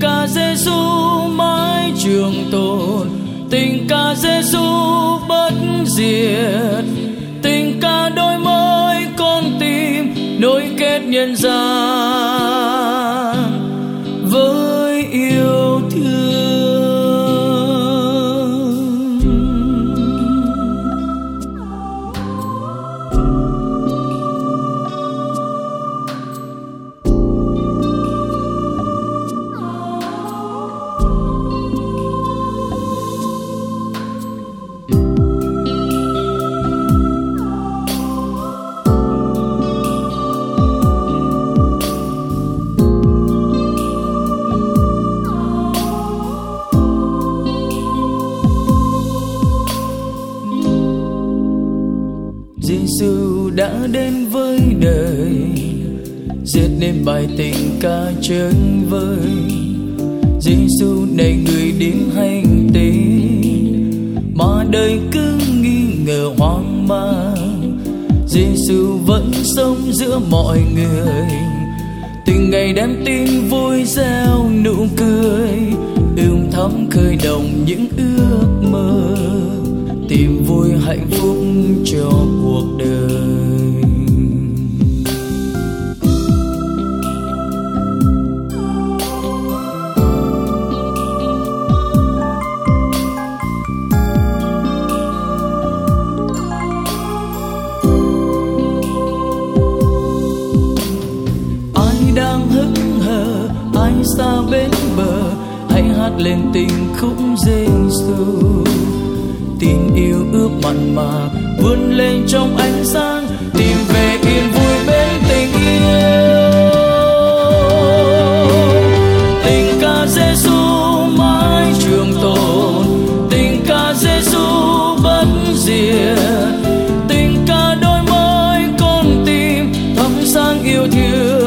ca Giêsu mãi trường tồn. Tình ca Giêsu bất diệt. Tình ca đôi môi con tim nối kết nhân gian. Đến với đời. Giết nên bài tình ca chân vơi Giêsu này người đến hành tinh. Mà đời cứ nghi ngờ hoang mang. Giêsu vẫn sống giữa mọi người. Từng ngày đem tin vui gieo nụ cười. Ươm thắm khơi đồng những ước mơ. Tìm vui hạnh phúc cho cuộc đời. Lên tình khúc Giêsu tình yêu ước mặn mà vươn lên trong ánh sáng, tìm về yên vui bên tình yêu. Tình ca Giêsu mãi trường tồn, tình ca Giêsu bất diệt. Tình ca đôi môi con tim thắm sáng yêu thương.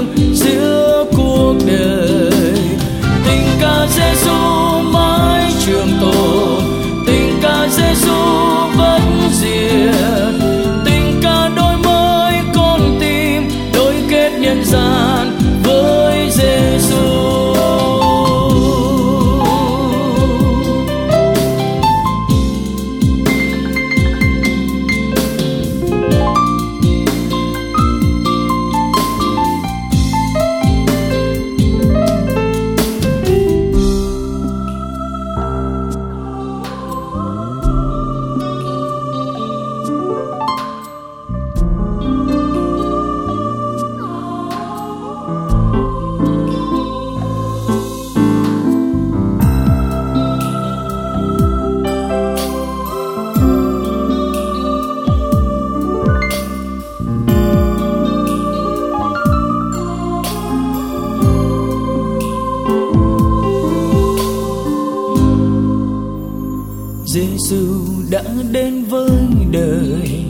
Giêsu đã đến với đời.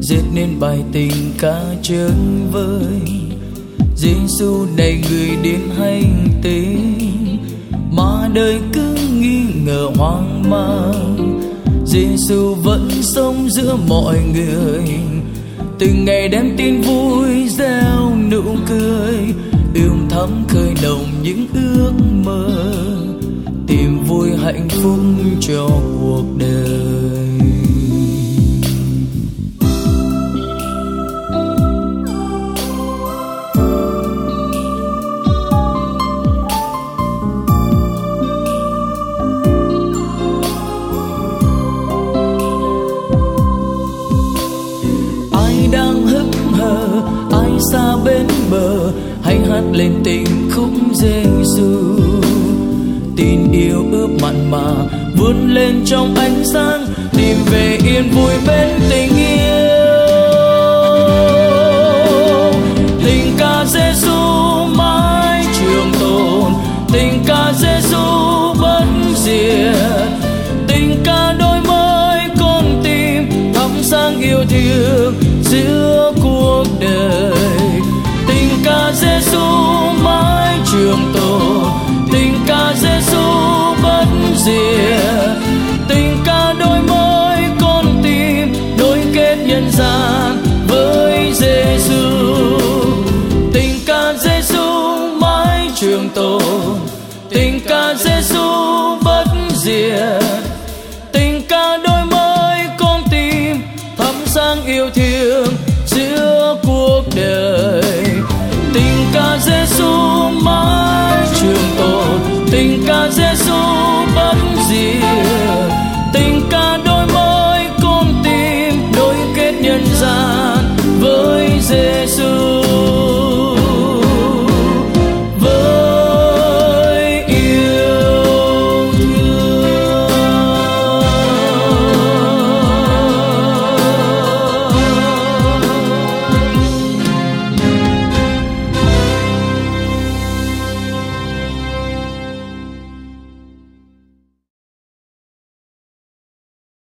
Dệt nên bài tình ca chân vơi. Giêsu đầy người đến hành tinh Mà đời cứ nghi ngờ hoang mang. Giêsu vẫn sống giữa mọi người. Từng ngày đem tin vui gieo nụ cười. Ươm thắm khơi đồng những ước mơ vui hạnh phúc cho cuộc đời. Ai đang hững hờ, ai xa bên bờ, hãy hát lên tình khúc Giêsu tin yêu ước mặn mà vươn lên trong ánh sáng, tìm về yên vui bên tình yêu. Tình ca Giêsu mãi trường tồn, tình ca Giêsu bất diệt tình ca đôi môi con tim thắp sáng yêu thương giữa cuộc đời. Tình ca Giêsu mãi trường tồn rìa tình ca đôi môi con tim đôi kết nhân gian với Giêsu tình ca Giêsu mãi trường tồn tình ca Giêsu bất diệt tình ca đôi môi con tim thắm sang yêu thương giữa cuộc đời tình ca Giêsu mãi tình ca Giêsu bắt